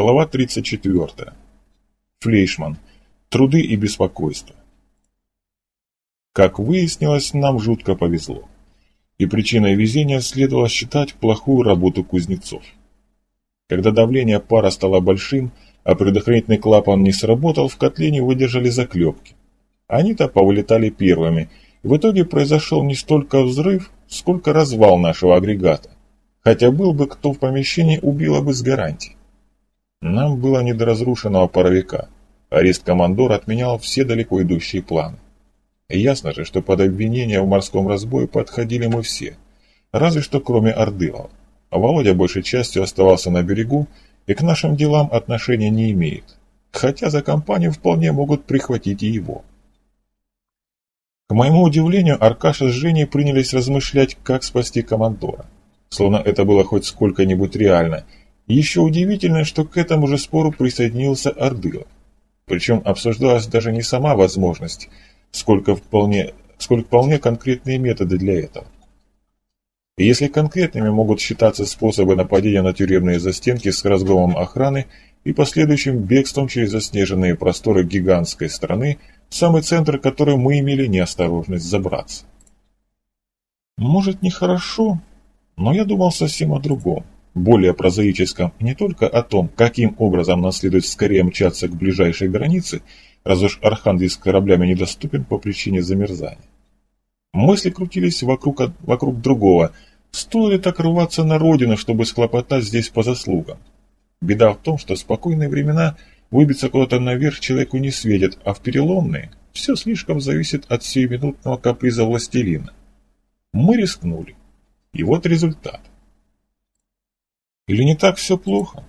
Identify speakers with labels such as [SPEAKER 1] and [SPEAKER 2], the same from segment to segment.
[SPEAKER 1] Глава 34. Флейшман. Труды и беспокойство. Как выяснилось, нам жутко повезло. И причиной везения следовало считать плохую работу кузнецов. Когда давление пара стало большим, а предохранительный клапан не сработал, в котле не выдержали заклепки. Они-то повылетали первыми, в итоге произошел не столько взрыв, сколько развал нашего агрегата. Хотя был бы кто в помещении, убило бы с гарантией. Нам было не до разрушенного паровика. Арест командора отменял все далеко идущие планы. Ясно же, что под обвинение в морском разбое подходили мы все. Разве что кроме Ордылова. Володя большей частью оставался на берегу и к нашим делам отношения не имеет. Хотя за компанию вполне могут прихватить и его. К моему удивлению, Аркаша с Женей принялись размышлять, как спасти командора. Словно это было хоть сколько-нибудь реально – еще удивительно, что к этому же спору присоединился Ордылов. Причем обсуждалась даже не сама возможность, сколько вполне, сколько вполне конкретные методы для этого. Если конкретными могут считаться способы нападения на тюремные застенки с разгромом охраны и последующим бегством через заснеженные просторы гигантской страны, в самый центр которой мы имели неосторожность забраться. Может, нехорошо, но я думал совсем о другом более прозаическом, не только о том, каким образом нам следует скорее мчаться к ближайшей границе, раз уж Архангельск кораблями недоступен по причине замерзания. Мысли крутились вокруг, вокруг другого. Стоит ли так рваться на родину, чтобы схлопотать здесь по заслугам? Беда в том, что в спокойные времена выбиться куда-то наверх человеку не светит, а в переломные все слишком зависит от сиюминутного каприза властелина. Мы рискнули. И вот результат. Или не так все плохо?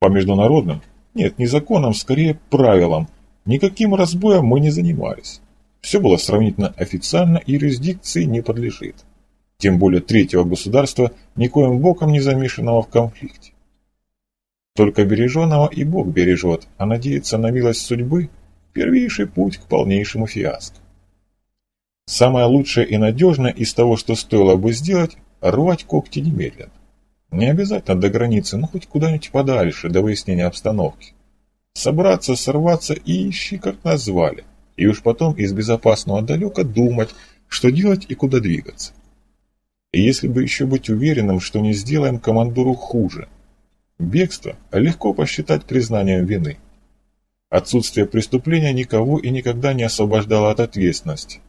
[SPEAKER 1] По международным, нет, не законам, скорее правилам, никаким разбоем мы не занимались. Все было сравнительно официально юрисдикции не подлежит. Тем более третьего государства, никоим боком не замешанного в конфликте. Только береженного и Бог бережет, а надеяться на милость судьбы – первейший путь к полнейшему фиаско. Самое лучшее и надежное из того, что стоило бы сделать – рвать когти немедленно. Не обязательно до границы, но хоть куда-нибудь подальше, до выяснения обстановки. Собраться, сорваться и ищи, как назвали. И уж потом из безопасного далека думать, что делать и куда двигаться. И если бы еще быть уверенным, что не сделаем командору хуже. Бегство легко посчитать признанием вины. Отсутствие преступления никого и никогда не освобождало от ответственности.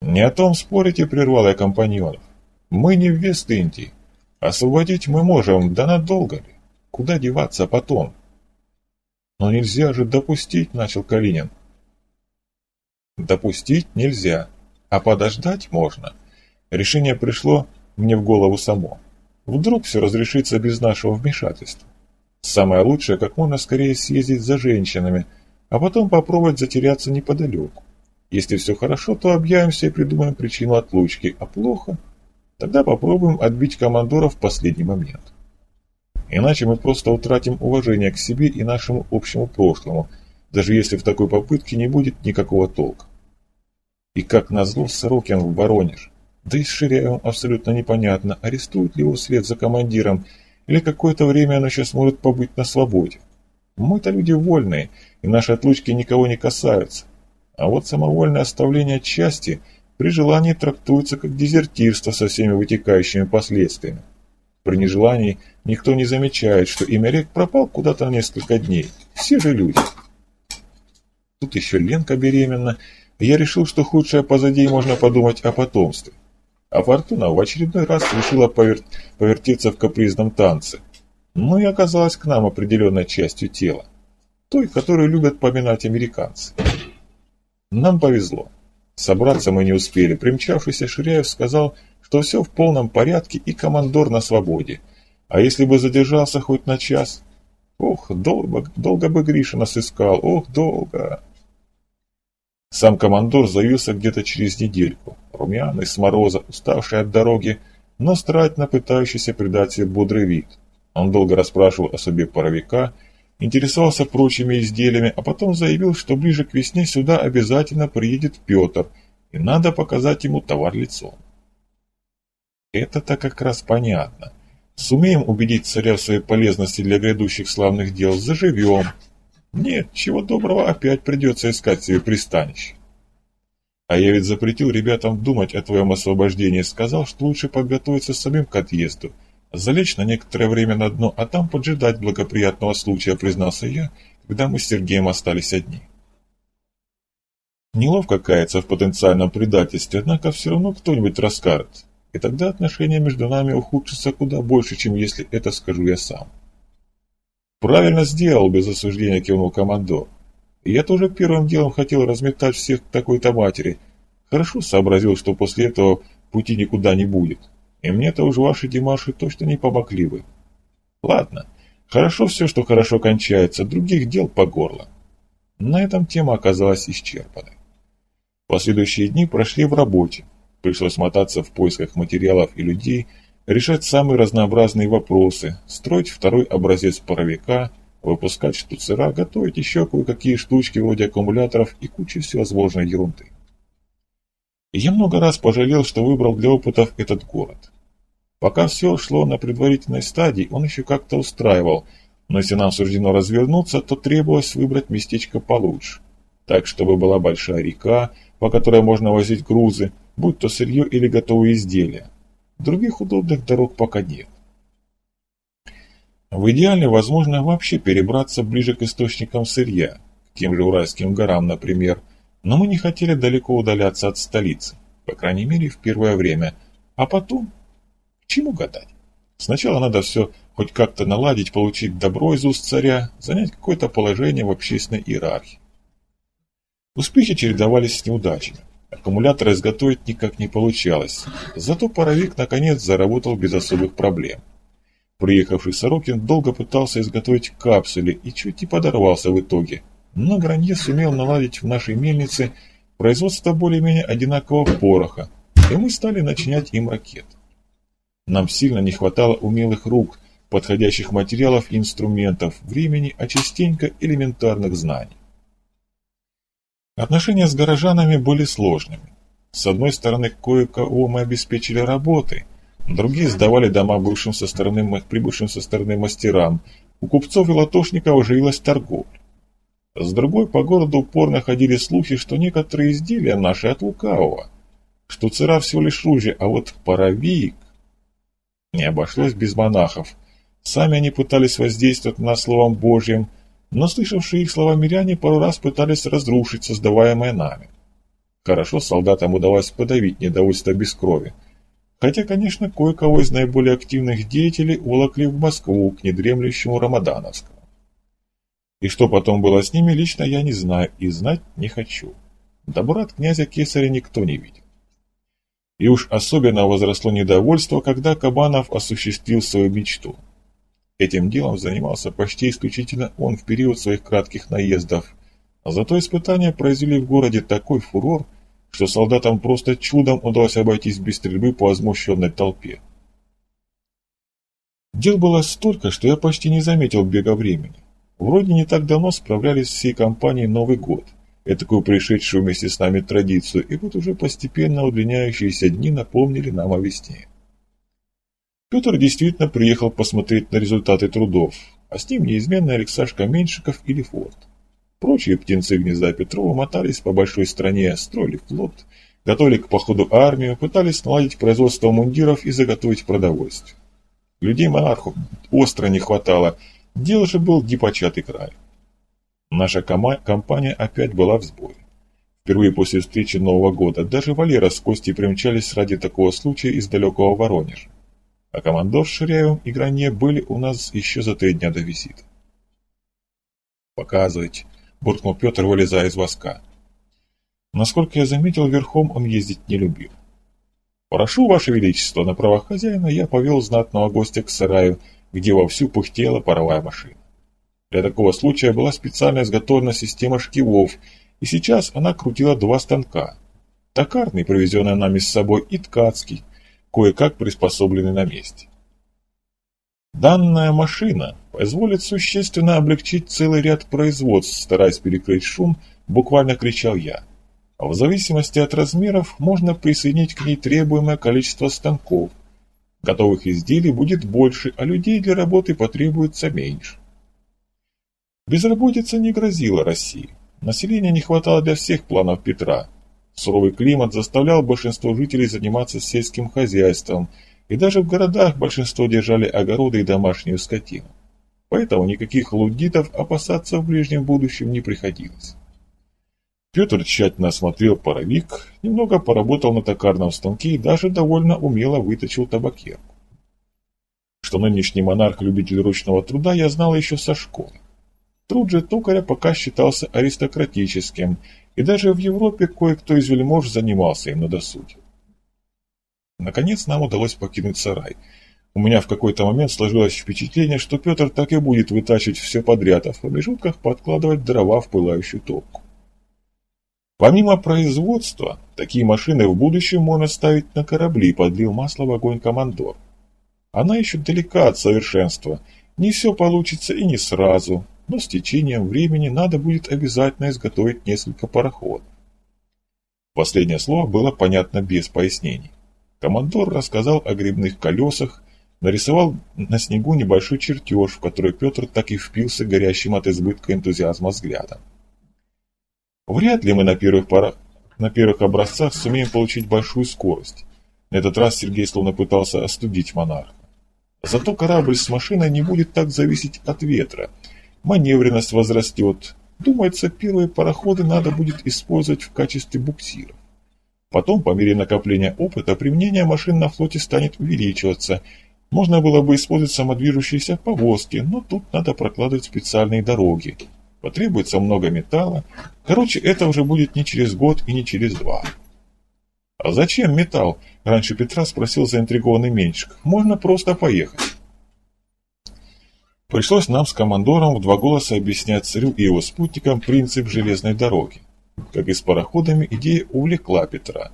[SPEAKER 1] «Не о том спорите», — прервал я компаньонов. «Мы не в Вест-Индии. Освободить мы можем, да надолго ли? Куда деваться потом? Но нельзя же допустить, начал Калинин. Допустить нельзя, а подождать можно. Решение пришло мне в голову само. Вдруг все разрешится без нашего вмешательства. Самое лучшее, как можно скорее съездить за женщинами, а потом попробовать затеряться неподалеку. Если все хорошо, то объявимся и придумаем причину отлучки, а плохо – Тогда попробуем отбить командора в последний момент. Иначе мы просто утратим уважение к себе и нашему общему прошлому, даже если в такой попытке не будет никакого толка. И как назло Сорокин в Воронеж. Да и с Ширяевым абсолютно непонятно, арестуют ли его вслед за командиром, или какое-то время оно сейчас может побыть на свободе. Мы-то люди вольные, и наши отлучки никого не касаются. А вот самовольное оставление части – при желании трактуется как дезертирство со всеми вытекающими последствиями. При нежелании никто не замечает, что имя рек пропал куда-то на несколько дней. Все же люди. Тут еще Ленка беременна, и я решил, что худшее позади и можно подумать о потомстве. А Фортуна в очередной раз решила повер... повертеться в капризном танце. Ну и оказалась к нам определенной частью тела. Той, которую любят поминать американцы. Нам повезло. Собраться мы не успели. Примчавшийся Ширяев сказал, что все в полном порядке и командор на свободе. А если бы задержался хоть на час? Ох, долго, долго бы Гриша нас искал, ох, долго. Сам командор заявился где-то через недельку, румяный, с мороза, уставший от дороги, но старательно пытающийся придать себе бодрый вид. Он долго расспрашивал о судьбе паровика интересовался прочими изделиями, а потом заявил, что ближе к весне сюда обязательно приедет Петр, и надо показать ему товар лицом. Это-то как раз понятно. Сумеем убедить царя в своей полезности для грядущих славных дел, заживем. Нет, чего доброго, опять придется искать себе пристанище. А я ведь запретил ребятам думать о твоем освобождении, сказал, что лучше подготовиться самим к отъезду, залечь на некоторое время на дно, а там поджидать благоприятного случая, признался я, когда мы с Сергеем остались одни. Неловко каяться в потенциальном предательстве, однако все равно кто-нибудь расскажет, и тогда отношения между нами ухудшатся куда больше, чем если это скажу я сам. Правильно сделал, без осуждения кивнул командор. Я тоже первым делом хотел разметать всех к такой-то матери. Хорошо сообразил, что после этого пути никуда не будет. И мне-то уж ваши Димаши точно не помогли бы. Ладно, хорошо все, что хорошо кончается, других дел по горло. На этом тема оказалась исчерпанной. Последующие дни прошли в работе. Пришлось мотаться в поисках материалов и людей, решать самые разнообразные вопросы, строить второй образец паровика – выпускать штуцера, готовить еще кое-какие штучки вроде аккумуляторов и кучу всевозможной ерунды. Я много раз пожалел, что выбрал для опытов этот город. Пока все шло на предварительной стадии, он еще как-то устраивал, но если нам суждено развернуться, то требовалось выбрать местечко получше. Так, чтобы была большая река, по которой можно возить грузы, будь то сырье или готовые изделия. Других удобных дорог пока нет. В идеале возможно вообще перебраться ближе к источникам сырья, к тем же Уральским горам, например, но мы не хотели далеко удаляться от столицы, по крайней мере в первое время, а потом... К чему гадать? Сначала надо все хоть как-то наладить, получить добро из уст царя, занять какое-то положение в общественной иерархии. Успехи чередовались с неудачами. Аккумулятор изготовить никак не получалось, зато паровик наконец заработал без особых проблем. Приехавший Сорокин долго пытался изготовить капсули и чуть не подорвался в итоге, но Гранье сумел наладить в нашей мельнице производство более-менее одинакового пороха, и мы стали начинять им ракет. Нам сильно не хватало умелых рук, подходящих материалов и инструментов, времени, а частенько элементарных знаний. Отношения с горожанами были сложными. С одной стороны, кое-кого мы обеспечили работой – Другие сдавали дома бывшим со стороны, прибывшим со стороны мастерам. У купцов и латошников оживилась торговля. С другой по городу упорно ходили слухи, что некоторые изделия наши от лукавого, что цера всего лишь ружье, а вот паровик... Не обошлось без монахов. Сами они пытались воздействовать на словом Божьим, но слышавшие их слова миряне пару раз пытались разрушить создаваемое нами. Хорошо солдатам удалось подавить недовольство без крови. Хотя, конечно, кое-кого из наиболее активных деятелей уволокли в Москву к недремлющему Рамадановскому. И что потом было с ними, лично я не знаю и знать не хочу. Добра от князя Кесаря никто не видел. И уж особенно возросло недовольство, когда Кабанов осуществил свою мечту. Этим делом занимался почти исключительно он в период своих кратких наездов, а зато испытания произвели в городе такой фурор, что солдатам просто чудом удалось обойтись без стрельбы по возмущенной толпе. Дел было столько, что я почти не заметил бега времени. Вроде не так давно справлялись всей компанией Новый год, этакую пришедшую вместе с нами традицию, и вот уже постепенно удлиняющиеся дни напомнили нам о весне. Петр действительно приехал посмотреть на результаты трудов, а с ним неизменно Алексашка Меньшиков или Форд. Прочие птенцы гнезда Петрова мотались по большой стране, строили флот, готовили к походу армию, пытались наладить производство мундиров и заготовить продовольствие. Людей монарху остро не хватало, дело же был непочатый край. Наша компания опять была в сборе. Впервые после встречи Нового года даже Валера с Костей примчались ради такого случая из далекого Воронежа. А командор с Ширяевым и Гранье были у нас еще за три дня до визита. «Показывайте», – буркнул Петр, вылезая из воска. Насколько я заметил, верхом он ездить не любил. «Прошу, Ваше Величество, на правах хозяина я повел знатного гостя к сараю, где вовсю пыхтела паровая машина. Для такого случая была специально изготовлена система шкивов, и сейчас она крутила два станка. Токарный, привезенный нами с собой, и ткацкий, кое-как приспособленный на месте. Данная машина позволит существенно облегчить целый ряд производств, стараясь перекрыть шум, буквально кричал я. А в зависимости от размеров можно присоединить к ней требуемое количество станков. Готовых изделий будет больше, а людей для работы потребуется меньше. Безработица не грозила России. Населения не хватало для всех планов Петра. Суровый климат заставлял большинство жителей заниматься сельским хозяйством, и даже в городах большинство держали огороды и домашнюю скотину. Поэтому никаких лудитов опасаться в ближнем будущем не приходилось. Петр тщательно осмотрел паровик, немного поработал на токарном станке и даже довольно умело выточил табакерку. Что нынешний монарх любитель ручного труда, я знал еще со школы. Труд же токаря пока считался аристократическим, и даже в Европе кое-кто из вельмож занимался им на досуге. Наконец нам удалось покинуть сарай. У меня в какой-то момент сложилось впечатление, что Петр так и будет вытачивать все подряд, а в промежутках подкладывать дрова в пылающую топку. Помимо производства, такие машины в будущем можно ставить на корабли, подлил масло в огонь командор. Она еще далека от совершенства, не все получится и не сразу, но с течением времени надо будет обязательно изготовить несколько пароходов. Последнее слово было понятно без пояснений. Командор рассказал о грибных колесах, нарисовал на снегу небольшой чертеж, в который Петр так и впился горящим от избытка энтузиазма взглядом. Вряд ли мы на первых, пара... на первых образцах сумеем получить большую скорость. На этот раз Сергей словно пытался остудить монарха. Зато корабль с машиной не будет так зависеть от ветра – маневренность возрастет. Думается, первые пароходы надо будет использовать в качестве буксиров. Потом, по мере накопления опыта, применение машин на флоте станет увеличиваться. Можно было бы использовать самодвижущиеся повозки, но тут надо прокладывать специальные дороги. Потребуется много металла. Короче, это уже будет не через год и не через два. «А зачем металл?» – раньше Петра спросил заинтригованный Меньшик. «Можно просто поехать». Пришлось нам с командором в два голоса объяснять царю и его спутникам принцип железной дороги. Как и с пароходами, идея увлекла Петра.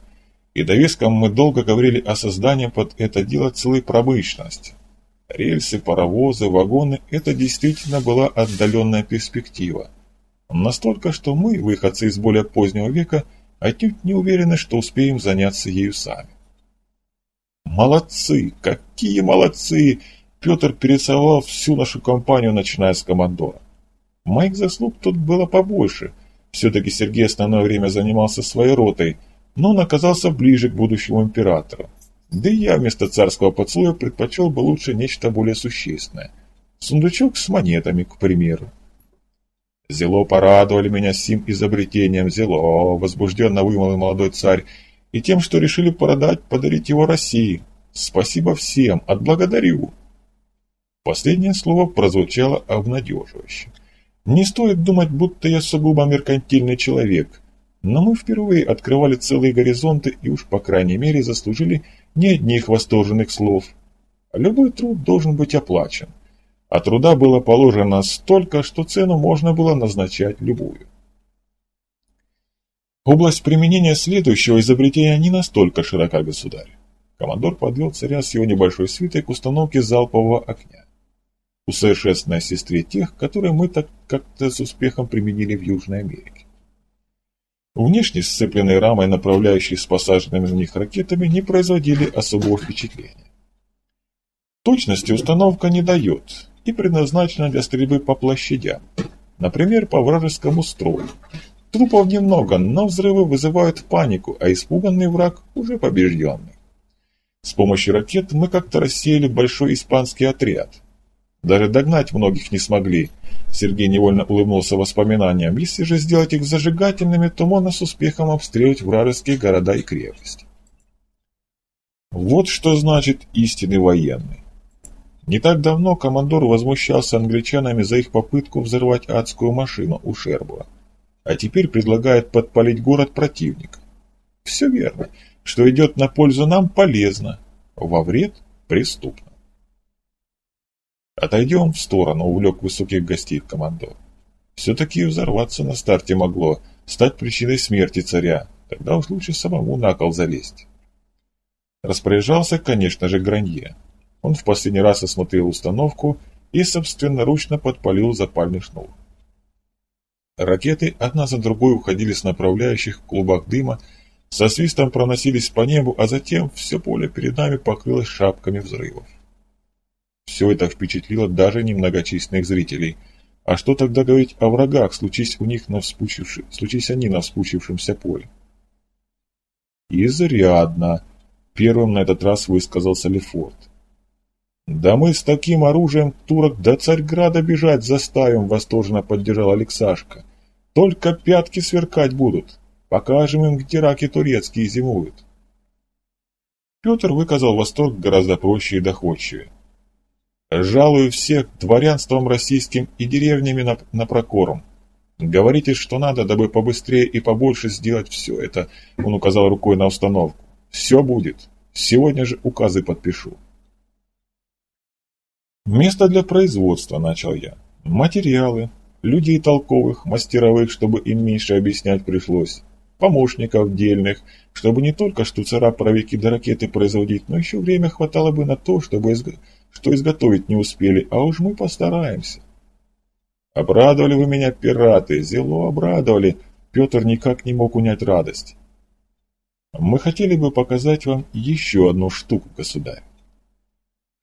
[SPEAKER 1] И довеском мы долго говорили о создании под это дело целой промышленности. Рельсы, паровозы, вагоны – это действительно была отдаленная перспектива. Настолько, что мы, выходцы из более позднего века, отнюдь не уверены, что успеем заняться ею сами. Молодцы! Какие молодцы! Петр перецеловал всю нашу компанию, начиная с командора. Моих заслуг тут было побольше. Все-таки Сергей основное время занимался своей ротой, но он оказался ближе к будущему императору. Да и я вместо царского поцелуя предпочел бы лучше нечто более существенное. Сундучок с монетами, к примеру. «Зело порадовали меня сим изобретением, зело!» — возбужденно вымолвил молодой царь. «И тем, что решили продать, подарить его России. Спасибо всем, отблагодарю!» Последнее слово прозвучало обнадеживающе. Не стоит думать, будто я сугубо меркантильный человек, но мы впервые открывали целые горизонты и уж, по крайней мере, заслужили не одних восторженных слов. Любой труд должен быть оплачен, а труда было положено столько, что цену можно было назначать любую. Область применения следующего изобретения не настолько широка, государь. Командор подвел царя с его небольшой свитой к установке залпового огня усовершенствованной сестре тех, которые мы так как-то с успехом применили в Южной Америке. Внешне сцепленные рамой, направляющие с посаженными в них ракетами, не производили особого впечатления. Точности установка не дает и предназначена для стрельбы по площадям, например, по вражескому строю. Трупов немного, но взрывы вызывают панику, а испуганный враг уже побежденный. С помощью ракет мы как-то рассеяли большой испанский отряд, даже догнать многих не смогли. Сергей невольно улыбнулся воспоминаниям. Если же сделать их зажигательными, то можно с успехом обстреливать вражеские города и крепости. Вот что значит истинный военный. Не так давно командор возмущался англичанами за их попытку взорвать адскую машину у Шербура, а теперь предлагает подпалить город противника. Все верно. Что идет на пользу нам полезно, во вред преступно. «Отойдем в сторону», — увлек высоких гостей командор. «Все-таки взорваться на старте могло, стать причиной смерти царя. Тогда уж лучше самому на кол залезть». Распоряжался, конечно же, Гранье. Он в последний раз осмотрел установку и собственноручно подпалил запальный шнур. Ракеты одна за другой уходили с направляющих в клубах дыма, со свистом проносились по небу, а затем все поле перед нами покрылось шапками взрывов. Все это впечатлило даже немногочисленных зрителей. А что тогда говорить о врагах, случись, у них на вспучивши... случись они на вспучившемся поле? «Изрядно», — первым на этот раз высказался Лефорт. «Да мы с таким оружием турок до Царьграда бежать заставим», — восторженно поддержал Алексашка. «Только пятки сверкать будут. Покажем им, где раки турецкие зимуют». Петр выказал восторг гораздо проще и доходчивее. Жалую всех дворянством российским и деревнями на, на прокорм. Говорите, что надо, дабы побыстрее и побольше сделать все это, он указал рукой на установку. Все будет. Сегодня же указы подпишу. Место для производства, начал я. Материалы, людей толковых, мастеровых, чтобы им меньше объяснять пришлось. Помощников дельных, чтобы не только штуцера, паровики да ракеты производить, но еще время хватало бы на то, чтобы изготовить что изготовить не успели, а уж мы постараемся. Обрадовали вы меня, пираты, зело обрадовали. Петр никак не мог унять радость. Мы хотели бы показать вам еще одну штуку, государь.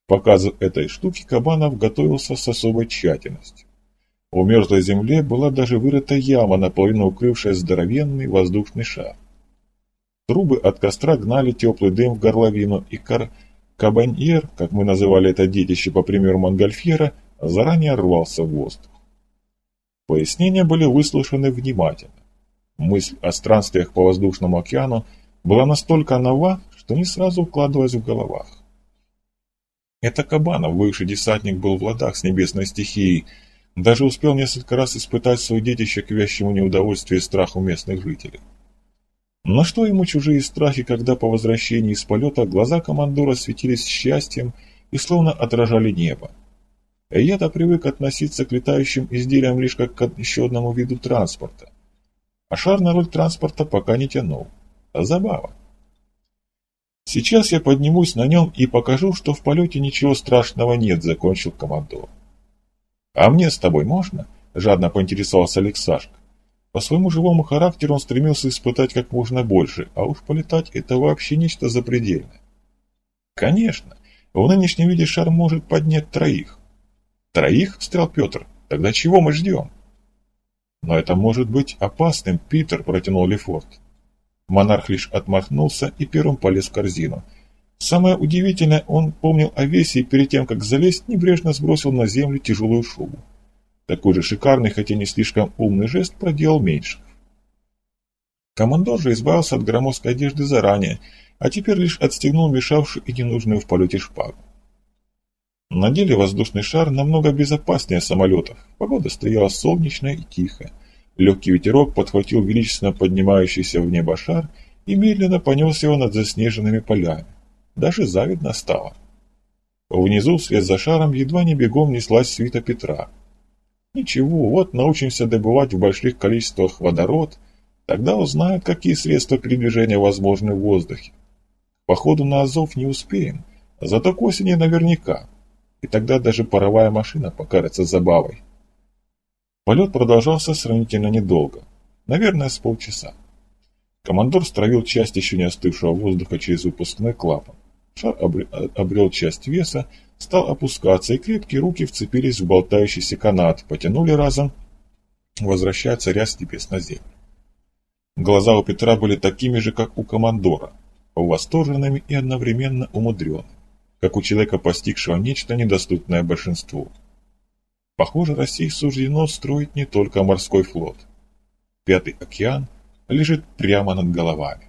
[SPEAKER 1] К показу этой штуки Кабанов готовился с особой тщательностью. У мерзлой земле была даже вырыта яма, наполовину укрывшая здоровенный воздушный шар. Трубы от костра гнали теплый дым в горловину, и кар Кабаньер, как мы называли это детище по примеру Монгольфьера, заранее рвался в воздух. Пояснения были выслушаны внимательно. Мысль о странствиях по воздушному океану была настолько нова, что не сразу укладывалась в головах. Это Кабанов, бывший десантник, был в ладах с небесной стихией, даже успел несколько раз испытать свое детище к вящему неудовольствию и страху местных жителей. Но что ему чужие страхи, когда по возвращении из полета глаза командора светились счастьем и словно отражали небо? Я-то привык относиться к летающим изделиям лишь как к еще одному виду транспорта. А шар на роль транспорта пока не тянул. А забава. Сейчас я поднимусь на нем и покажу, что в полете ничего страшного нет, закончил командор. А мне с тобой можно? Жадно поинтересовался Алексашка. По своему живому характеру он стремился испытать как можно больше, а уж полетать – это вообще нечто запредельное. Конечно, в нынешнем виде шар может поднять троих. Троих, встрял Петр, тогда чего мы ждем? Но это может быть опасным, Питер, протянул Лефорт. Монарх лишь отмахнулся и первым полез в корзину. Самое удивительное, он помнил о весе и перед тем, как залезть, небрежно сбросил на землю тяжелую шубу. Такой же шикарный, хотя не слишком умный жест проделал меньше. Командор же избавился от громоздкой одежды заранее, а теперь лишь отстегнул мешавшую и ненужную в полете шпагу. На деле воздушный шар намного безопаснее самолетов. Погода стояла солнечная и тихая. Легкий ветерок подхватил величественно поднимающийся в небо шар и медленно понес его над заснеженными полями. Даже завидно стало. Внизу, вслед за шаром, едва не бегом неслась свита Петра – Ничего, вот научимся добывать в больших количествах водород, тогда узнают, какие средства передвижения возможны в воздухе. Походу на Азов не успеем, зато к осени наверняка, и тогда даже паровая машина покажется забавой. Полет продолжался сравнительно недолго, наверное, с полчаса. Командор стравил часть еще не остывшего воздуха через выпускной клапан. Шар обрел часть веса, стал опускаться, и крепкие руки вцепились в болтающийся канат, потянули разом, возвращая царя с небес на землю. Глаза у Петра были такими же, как у командора, восторженными и одновременно умудренными, как у человека, постигшего нечто недоступное большинству. Похоже, России суждено строить не только морской флот. Пятый океан лежит прямо над головами.